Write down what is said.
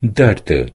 дарьта